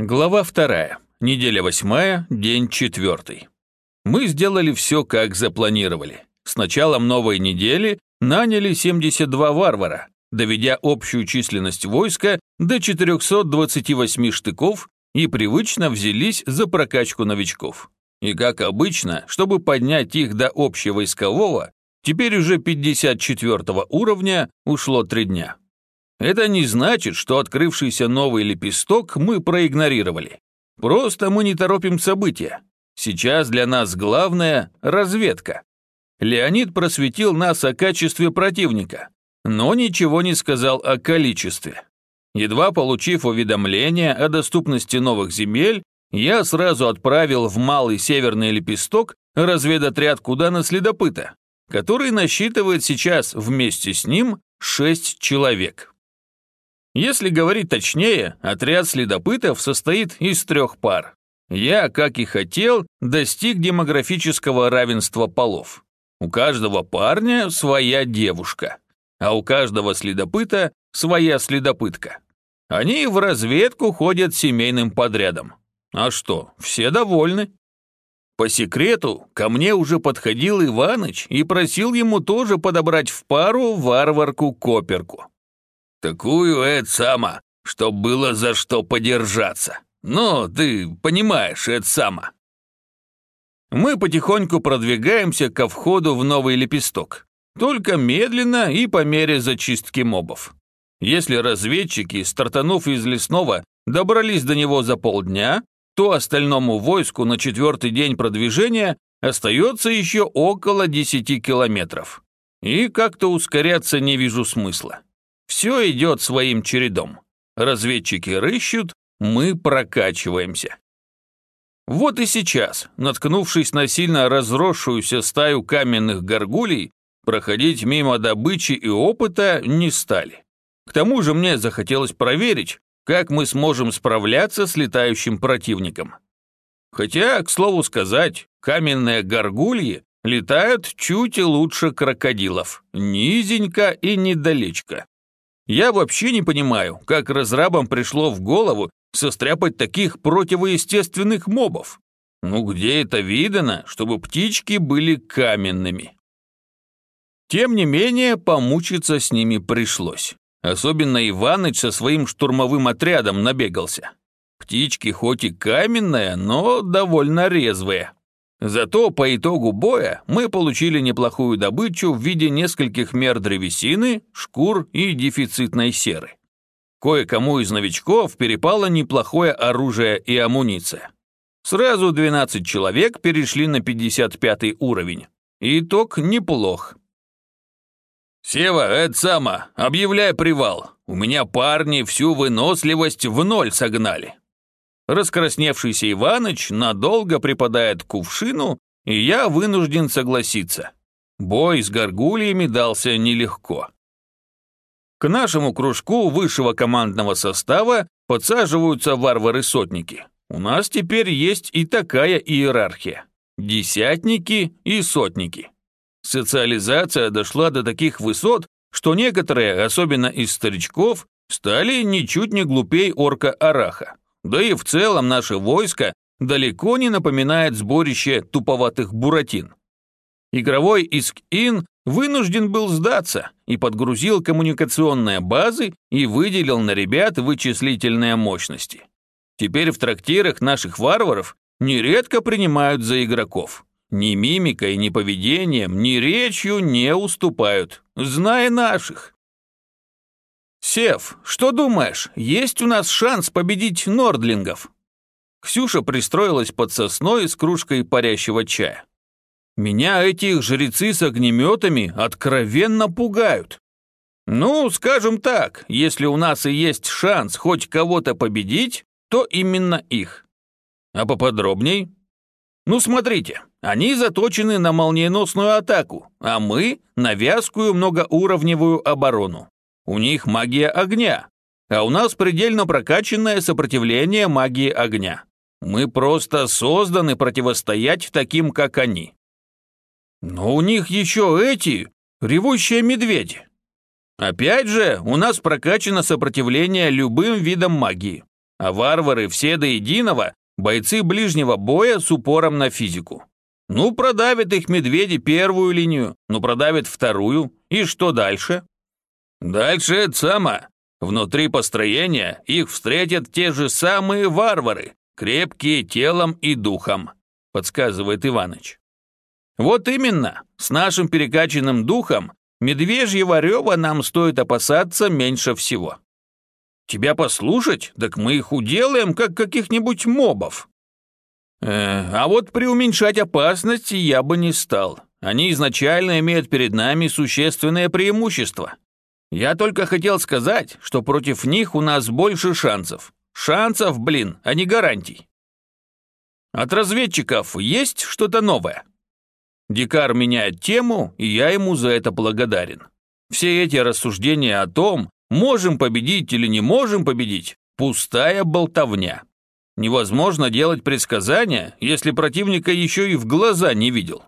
Глава вторая. Неделя восьмая, день четвертый. Мы сделали все, как запланировали. С началом новой недели наняли 72 варвара, доведя общую численность войска до 428 штыков и привычно взялись за прокачку новичков. И как обычно, чтобы поднять их до общевойскового, теперь уже 54 уровня ушло три дня. Это не значит, что открывшийся новый лепесток мы проигнорировали. Просто мы не торопим события. Сейчас для нас главное – разведка. Леонид просветил нас о качестве противника, но ничего не сказал о количестве. Едва получив уведомление о доступности новых земель, я сразу отправил в Малый Северный Лепесток разведотряд куда на следопыта, который насчитывает сейчас вместе с ним шесть человек. Если говорить точнее, отряд следопытов состоит из трех пар. Я, как и хотел, достиг демографического равенства полов. У каждого парня своя девушка, а у каждого следопыта своя следопытка. Они в разведку ходят семейным подрядом. А что, все довольны? По секрету, ко мне уже подходил Иваныч и просил ему тоже подобрать в пару варварку-коперку. Такую, это сама, чтоб было за что подержаться. Ну, ты понимаешь, это сама. Мы потихоньку продвигаемся ко входу в новый лепесток. Только медленно и по мере зачистки мобов. Если разведчики, стартанув из лесного, добрались до него за полдня, то остальному войску на четвертый день продвижения остается еще около 10 километров. И как-то ускоряться не вижу смысла. Все идет своим чередом. Разведчики рыщут, мы прокачиваемся. Вот и сейчас, наткнувшись на сильно разросшуюся стаю каменных горгулей, проходить мимо добычи и опыта не стали. К тому же мне захотелось проверить, как мы сможем справляться с летающим противником. Хотя, к слову сказать, каменные горгульи летают чуть лучше крокодилов, низенько и недалечко. Я вообще не понимаю, как разрабам пришло в голову состряпать таких противоестественных мобов. Ну где это видано, чтобы птички были каменными? Тем не менее, помучиться с ними пришлось. Особенно Иваныч со своим штурмовым отрядом набегался. Птички хоть и каменные, но довольно резвые. Зато по итогу боя мы получили неплохую добычу в виде нескольких мер древесины, шкур и дефицитной серы. Кое-кому из новичков перепало неплохое оружие и амуниция. Сразу 12 человек перешли на 55 уровень. Итог неплох. «Сева, это само, объявляй привал. У меня парни всю выносливость в ноль согнали», Раскрасневшийся Иваныч надолго припадает к кувшину, и я вынужден согласиться. Бой с горгульями дался нелегко. К нашему кружку высшего командного состава подсаживаются варвары-сотники. У нас теперь есть и такая иерархия. Десятники и сотники. Социализация дошла до таких высот, что некоторые, особенно из старичков, стали ничуть не глупей орка-араха. Да и в целом наше войско далеко не напоминает сборище туповатых буратин. Игровой Иск-Ин вынужден был сдаться и подгрузил коммуникационные базы и выделил на ребят вычислительные мощности. Теперь в трактирах наших варваров нередко принимают за игроков. Ни мимикой, ни поведением, ни речью не уступают, зная наших. «Сев, что думаешь, есть у нас шанс победить нордлингов?» Ксюша пристроилась под сосной с кружкой парящего чая. «Меня эти жрецы с огнеметами откровенно пугают. Ну, скажем так, если у нас и есть шанс хоть кого-то победить, то именно их. А поподробней? Ну, смотрите, они заточены на молниеносную атаку, а мы — на вязкую многоуровневую оборону. У них магия огня, а у нас предельно прокачанное сопротивление магии огня. Мы просто созданы противостоять таким, как они. Но у них еще эти, ревущие медведи. Опять же, у нас прокачано сопротивление любым видам магии. а варвары все до единого – бойцы ближнего боя с упором на физику. Ну, продавят их медведи первую линию, ну, продавят вторую, и что дальше? Дальше это само. Внутри построения их встретят те же самые варвары, крепкие телом и духом, подсказывает Иваныч. Вот именно, с нашим перекачанным духом медвежьего рева нам стоит опасаться меньше всего. Тебя послушать, так мы их уделаем, как каких-нибудь мобов. Э, а вот преуменьшать опасность я бы не стал. Они изначально имеют перед нами существенное преимущество. Я только хотел сказать, что против них у нас больше шансов. Шансов, блин, а не гарантий. От разведчиков есть что-то новое? Дикар меняет тему, и я ему за это благодарен. Все эти рассуждения о том, можем победить или не можем победить, пустая болтовня. Невозможно делать предсказания, если противника еще и в глаза не видел.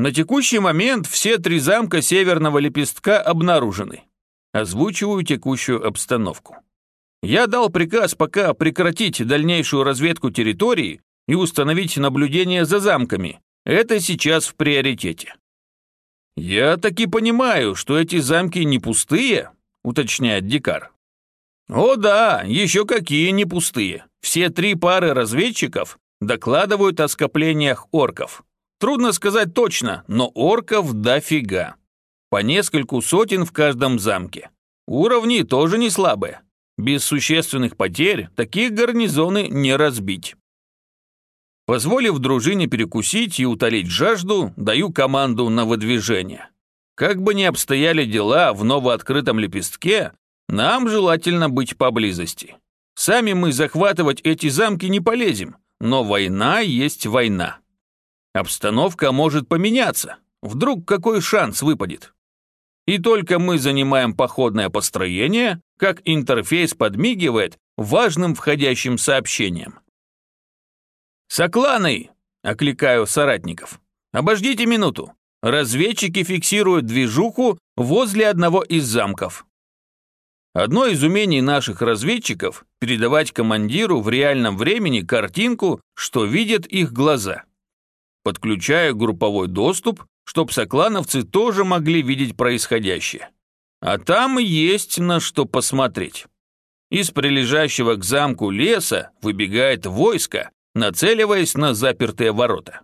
На текущий момент все три замка Северного Лепестка обнаружены. Озвучиваю текущую обстановку. Я дал приказ пока прекратить дальнейшую разведку территории и установить наблюдение за замками, это сейчас в приоритете. «Я таки понимаю, что эти замки не пустые», — уточняет Дикар. «О да, еще какие не пустые. Все три пары разведчиков докладывают о скоплениях орков. Трудно сказать точно, но орков дофига. По нескольку сотен в каждом замке. Уровни тоже не слабые. Без существенных потерь такие гарнизоны не разбить. Позволив дружине перекусить и утолить жажду, даю команду на выдвижение. Как бы ни обстояли дела в новооткрытом лепестке, нам желательно быть поблизости. Сами мы захватывать эти замки не полезем, но война есть война. Обстановка может поменяться, вдруг какой шанс выпадет. И только мы занимаем походное построение, как интерфейс подмигивает важным входящим сообщением. «Сокланы!» — окликаю соратников. «Обождите минуту. Разведчики фиксируют движуху возле одного из замков». Одно из умений наших разведчиков – передавать командиру в реальном времени картинку, что видят их глаза. Подключаю групповой доступ, чтоб соклановцы тоже могли видеть происходящее. А там есть на что посмотреть. Из прилежащего к замку леса выбегает войско, нацеливаясь на запертые ворота.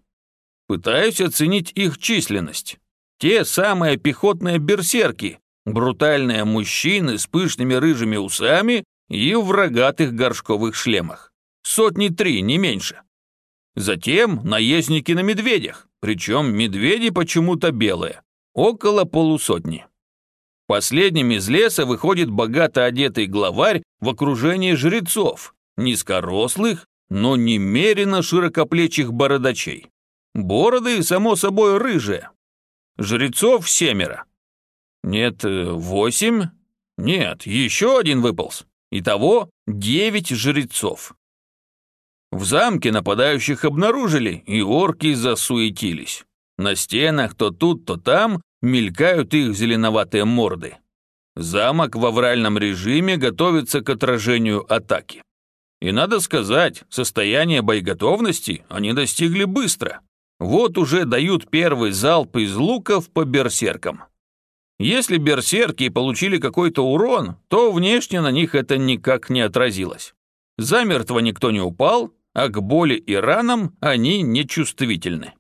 Пытаюсь оценить их численность. Те самые пехотные берсерки, брутальные мужчины с пышными рыжими усами и в рогатых горшковых шлемах. Сотни три, не меньше. Затем наездники на медведях, причем медведи почему-то белые, около полусотни. Последним из леса выходит богато одетый главарь в окружении жрецов, низкорослых но немерено широкоплечих бородачей. Бороды, само собой, рыжие. Жрецов семеро. Нет, э, восемь? Нет, еще один выполз. Итого девять жрецов. В замке нападающих обнаружили, и орки засуетились. На стенах то тут, то там мелькают их зеленоватые морды. Замок в авральном режиме готовится к отражению атаки. И надо сказать, состояние боеготовности они достигли быстро. Вот уже дают первый залп из луков по берсеркам. Если берсерки получили какой-то урон, то внешне на них это никак не отразилось. Замертво никто не упал, а к боли и ранам они нечувствительны.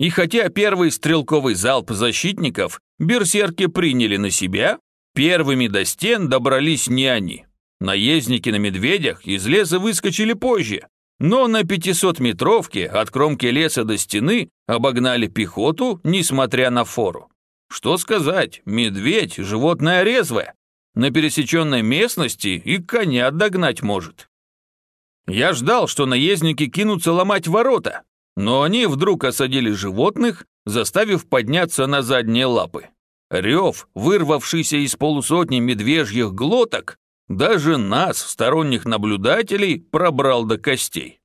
И хотя первый стрелковый залп защитников берсерки приняли на себя, первыми до стен добрались не они. Наездники на медведях из леса выскочили позже, но на 500-метровке от кромки леса до стены обогнали пехоту, несмотря на фору. Что сказать, медведь – животное резвое. На пересеченной местности и коня догнать может. Я ждал, что наездники кинутся ломать ворота, но они вдруг осадили животных, заставив подняться на задние лапы. Рев, вырвавшийся из полусотни медвежьих глоток, даже нас, сторонних наблюдателей, пробрал до костей.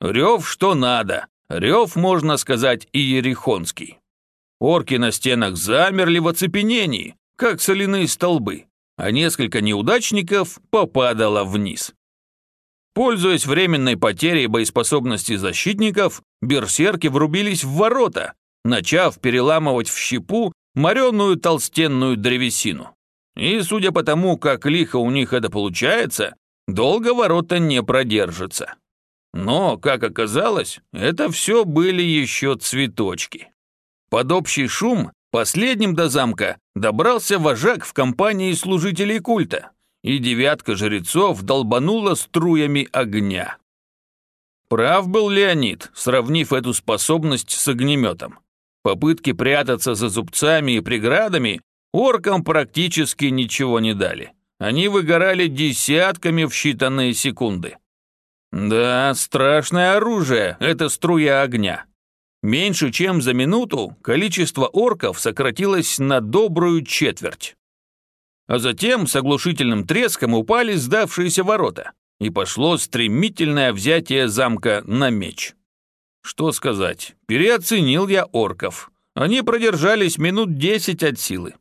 Рев что надо, рев, можно сказать, и ерехонский. Орки на стенах замерли в оцепенении, как соляные столбы, а несколько неудачников попадало вниз. Пользуясь временной потерей боеспособности защитников, берсерки врубились в ворота, начав переламывать в щепу мореную толстенную древесину. И судя по тому, как лихо у них это получается, долго ворота не продержатся. Но, как оказалось, это все были еще цветочки. Под общий шум последним до замка добрался вожак в компании служителей культа, и девятка жрецов долбанула струями огня. Прав был Леонид, сравнив эту способность с огнеметом. Попытки прятаться за зубцами и преградами оркам практически ничего не дали. Они выгорали десятками в считанные секунды. Да, страшное оружие – это струя огня. Меньше чем за минуту количество орков сократилось на добрую четверть. А затем с оглушительным треском упали сдавшиеся ворота, и пошло стремительное взятие замка на меч. Что сказать, переоценил я орков. Они продержались минут десять от силы.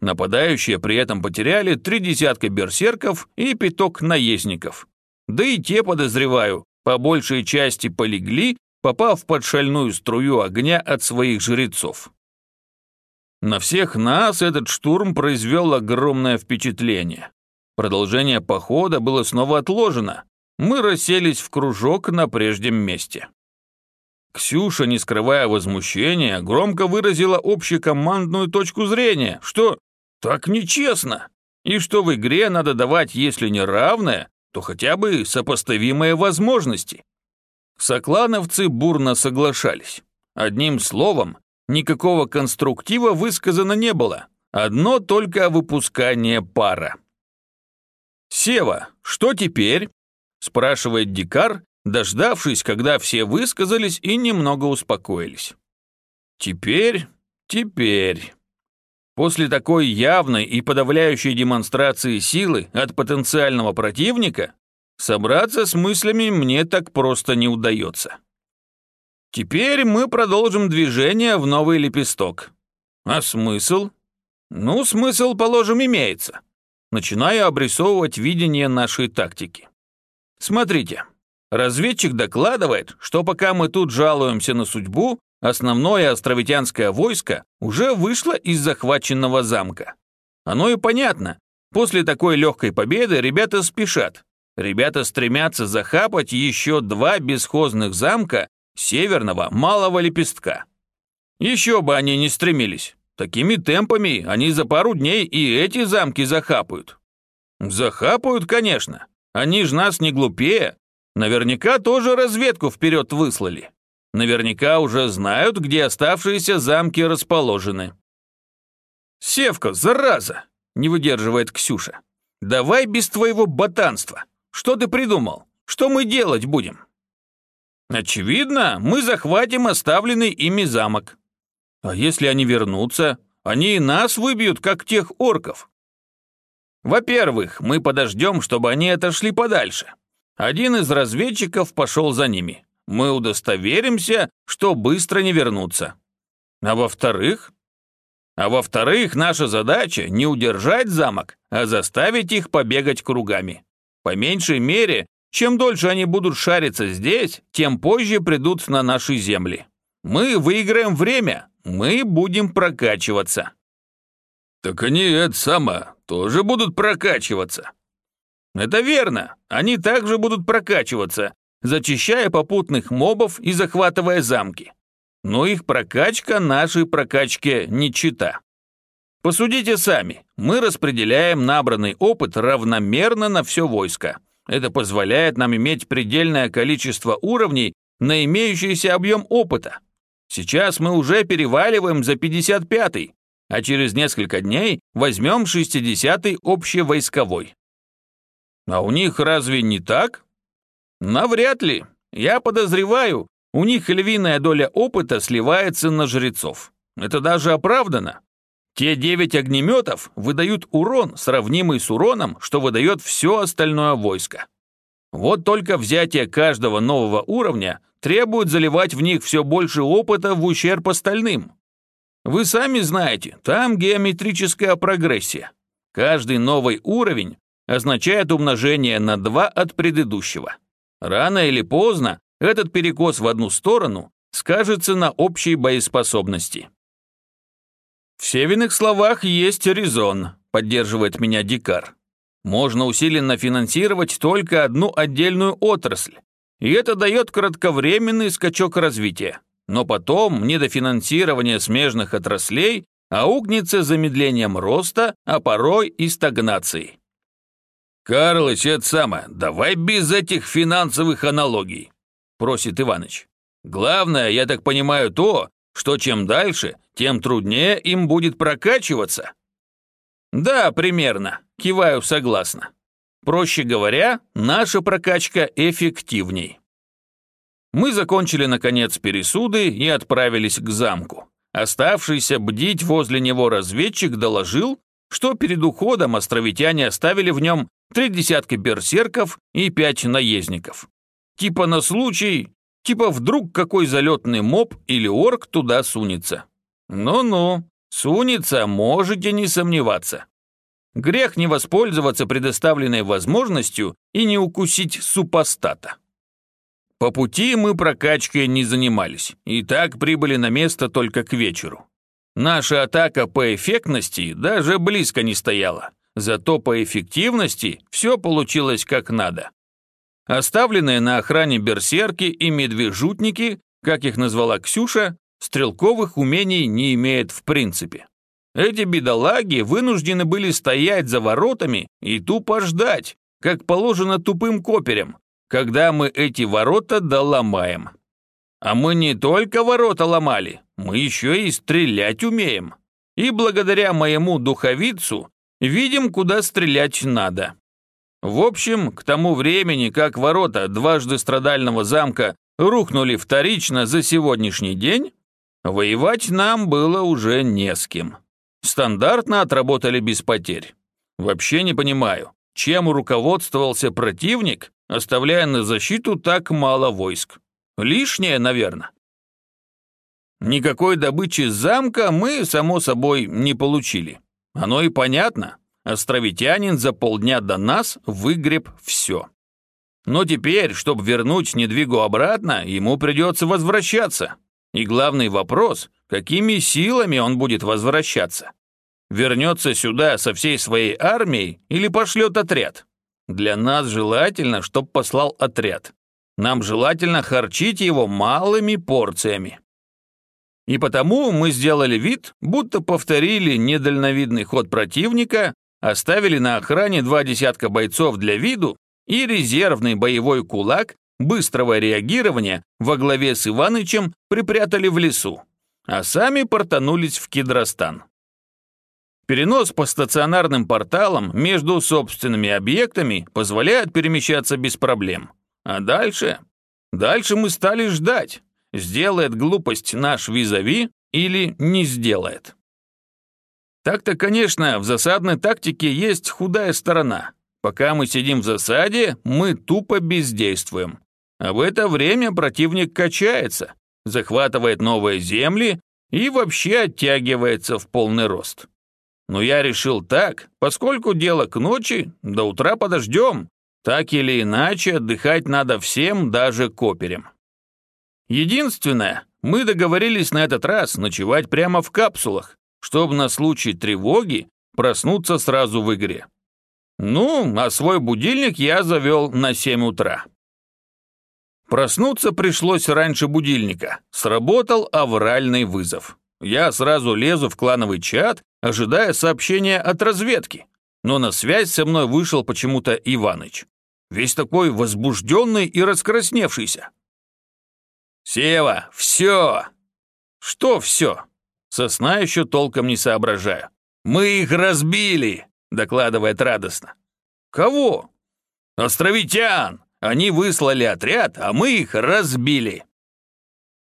Нападающие при этом потеряли три десятка берсерков и пяток наездников. Да и те, подозреваю, по большей части полегли, попав под шальную струю огня от своих жрецов. На всех нас этот штурм произвел огромное впечатление. Продолжение похода было снова отложено. Мы расселись в кружок на прежнем месте. Ксюша, не скрывая возмущения, громко выразила общекомандную точку зрения, что так нечестно, и что в игре надо давать, если не равное, то хотя бы сопоставимые возможности. Соклановцы бурно соглашались. Одним словом, никакого конструктива высказано не было, одно только выпускание пара. «Сева, что теперь?» – спрашивает Дикар, дождавшись, когда все высказались и немного успокоились. «Теперь, теперь...» После такой явной и подавляющей демонстрации силы от потенциального противника собраться с мыслями мне так просто не удается. Теперь мы продолжим движение в новый лепесток. А смысл? Ну, смысл, положим, имеется. Начинаю обрисовывать видение нашей тактики. Смотрите, разведчик докладывает, что пока мы тут жалуемся на судьбу, Основное островитянское войско уже вышло из захваченного замка. Оно и понятно. После такой легкой победы ребята спешат. Ребята стремятся захапать еще два бесхозных замка северного малого лепестка. Еще бы они не стремились. Такими темпами они за пару дней и эти замки захапают. Захапают, конечно. Они ж нас не глупее. Наверняка тоже разведку вперед выслали. Наверняка уже знают, где оставшиеся замки расположены. «Севка, зараза!» – не выдерживает Ксюша. «Давай без твоего ботанства. Что ты придумал? Что мы делать будем?» «Очевидно, мы захватим оставленный ими замок. А если они вернутся, они и нас выбьют, как тех орков. Во-первых, мы подождем, чтобы они отошли подальше. Один из разведчиков пошел за ними мы удостоверимся, что быстро не вернутся. А во-вторых? А во-вторых, наша задача не удержать замок, а заставить их побегать кругами. По меньшей мере, чем дольше они будут шариться здесь, тем позже придут на наши земли. Мы выиграем время, мы будем прокачиваться. Так они, это само, тоже будут прокачиваться. Это верно, они также будут прокачиваться, зачищая попутных мобов и захватывая замки. Но их прокачка нашей прокачке не чита. Посудите сами, мы распределяем набранный опыт равномерно на все войско. Это позволяет нам иметь предельное количество уровней на имеющийся объем опыта. Сейчас мы уже переваливаем за 55-й, а через несколько дней возьмем 60-й общевойсковой. А у них разве не так? Навряд ли. Я подозреваю, у них львиная доля опыта сливается на жрецов. Это даже оправдано. Те девять огнеметов выдают урон, сравнимый с уроном, что выдает все остальное войско. Вот только взятие каждого нового уровня требует заливать в них все больше опыта в ущерб остальным. Вы сами знаете, там геометрическая прогрессия. Каждый новый уровень означает умножение на 2 от предыдущего. Рано или поздно этот перекос в одну сторону скажется на общей боеспособности. В Севиных словах есть резон, поддерживает меня Дикар. Можно усиленно финансировать только одну отдельную отрасль, и это дает кратковременный скачок развития. Но потом недофинансирование смежных отраслей аукнется замедлением роста, а порой и стагнацией. «Карлыч, это самое, давай без этих финансовых аналогий», – просит Иваныч. «Главное, я так понимаю, то, что чем дальше, тем труднее им будет прокачиваться». «Да, примерно», – киваю согласно. Проще говоря, наша прокачка эффективней. Мы закончили, наконец, пересуды и отправились к замку. Оставшийся бдить возле него разведчик доложил, что перед уходом островитяне оставили в нем три десятка берсерков и пять наездников. Типа на случай, типа вдруг какой залетный моб или орк туда сунется. Ну-ну, сунется, можете не сомневаться. Грех не воспользоваться предоставленной возможностью и не укусить супостата. По пути мы прокачкой не занимались, и так прибыли на место только к вечеру. Наша атака по эффектности даже близко не стояла, зато по эффективности все получилось как надо. Оставленные на охране берсерки и медвежутники, как их назвала Ксюша, стрелковых умений не имеют в принципе. Эти бедолаги вынуждены были стоять за воротами и тупо ждать, как положено тупым коперям, когда мы эти ворота доломаем. А мы не только ворота ломали, мы еще и стрелять умеем. И благодаря моему духовицу видим, куда стрелять надо. В общем, к тому времени, как ворота дважды страдального замка рухнули вторично за сегодняшний день, воевать нам было уже не с кем. Стандартно отработали без потерь. Вообще не понимаю, чем руководствовался противник, оставляя на защиту так мало войск. Лишнее, наверное. Никакой добычи замка мы, само собой, не получили. Оно и понятно. Островитянин за полдня до нас выгреб все. Но теперь, чтобы вернуть недвигу обратно, ему придется возвращаться. И главный вопрос, какими силами он будет возвращаться? Вернется сюда со всей своей армией или пошлет отряд? Для нас желательно, чтоб послал отряд. Нам желательно харчить его малыми порциями. И потому мы сделали вид, будто повторили недальновидный ход противника, оставили на охране два десятка бойцов для виду и резервный боевой кулак быстрого реагирования во главе с Иванычем припрятали в лесу, а сами портанулись в Кедростан. Перенос по стационарным порталам между собственными объектами позволяет перемещаться без проблем. А дальше? Дальше мы стали ждать, сделает глупость наш визави или не сделает. Так-то, конечно, в засадной тактике есть худая сторона. Пока мы сидим в засаде, мы тупо бездействуем. А в это время противник качается, захватывает новые земли и вообще оттягивается в полный рост. Но я решил так, поскольку дело к ночи, до утра подождем. Так или иначе, отдыхать надо всем, даже коперям. Единственное, мы договорились на этот раз ночевать прямо в капсулах, чтобы на случай тревоги проснуться сразу в игре. Ну, а свой будильник я завел на 7 утра. Проснуться пришлось раньше будильника. Сработал авральный вызов. Я сразу лезу в клановый чат, ожидая сообщения от разведки. Но на связь со мной вышел почему-то Иваныч. Весь такой возбужденный и раскрасневшийся. «Сева, все!» «Что все?» Сосна еще толком не соображаю. «Мы их разбили!» докладывает радостно. «Кого?» «Островитян! Они выслали отряд, а мы их разбили!»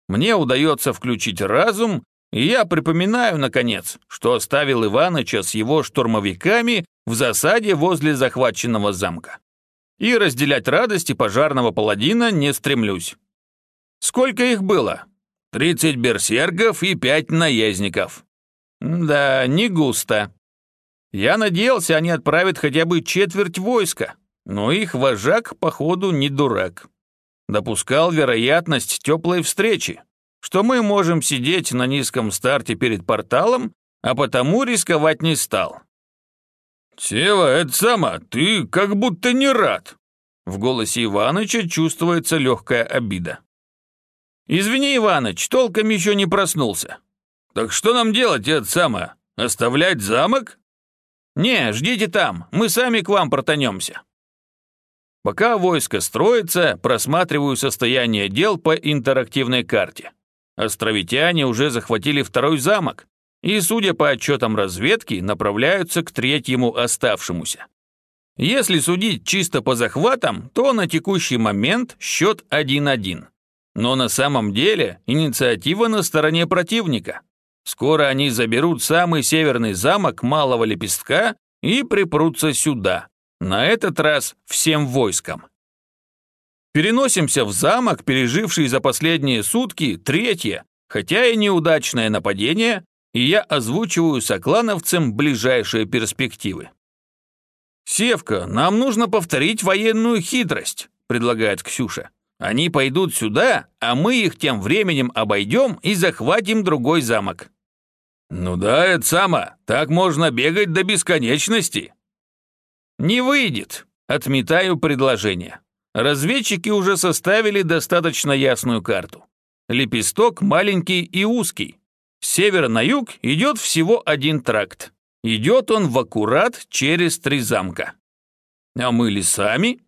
Мне удается включить разум, и я припоминаю, наконец, что оставил Иваныча с его штурмовиками в засаде возле захваченного замка. И разделять радости пожарного паладина не стремлюсь. Сколько их было? Тридцать берсергов и пять наездников. Да, не густо. Я надеялся, они отправят хотя бы четверть войска, но их вожак, походу, не дурак. Допускал вероятность теплой встречи, что мы можем сидеть на низком старте перед порталом, а потому рисковать не стал. «Сева, это сама, ты как будто не рад!» В голосе Иваныча чувствуется легкая обида. «Извини, Иваныч, толком еще не проснулся». «Так что нам делать, это самое? Оставлять замок?» «Не, ждите там, мы сами к вам протонемся». Пока войско строится, просматриваю состояние дел по интерактивной карте. Островитяне уже захватили второй замок и, судя по отчетам разведки, направляются к третьему оставшемуся. Если судить чисто по захватам, то на текущий момент счет 1-1. Но на самом деле инициатива на стороне противника. Скоро они заберут самый северный замок Малого Лепестка и припрутся сюда. На этот раз всем войском. Переносимся в замок, переживший за последние сутки третье, хотя и неудачное нападение, и я озвучиваю соклановцам ближайшие перспективы. «Севка, нам нужно повторить военную хитрость», — предлагает Ксюша. «Они пойдут сюда, а мы их тем временем обойдем и захватим другой замок». «Ну да, это само, так можно бегать до бесконечности». «Не выйдет», — отметаю предложение. Разведчики уже составили достаточно ясную карту. Лепесток маленький и узкий. С севера на юг идет всего один тракт. Идет он в аккурат через три замка. А мы лесами?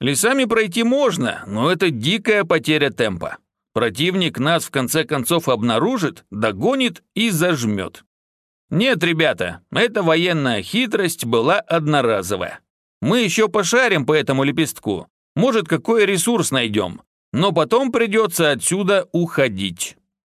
Лесами пройти можно, но это дикая потеря темпа. Противник нас в конце концов обнаружит, догонит и зажмет. Нет, ребята, эта военная хитрость была одноразовая. Мы еще пошарим по этому лепестку. Может, какой ресурс найдем. Но потом придется отсюда уходить.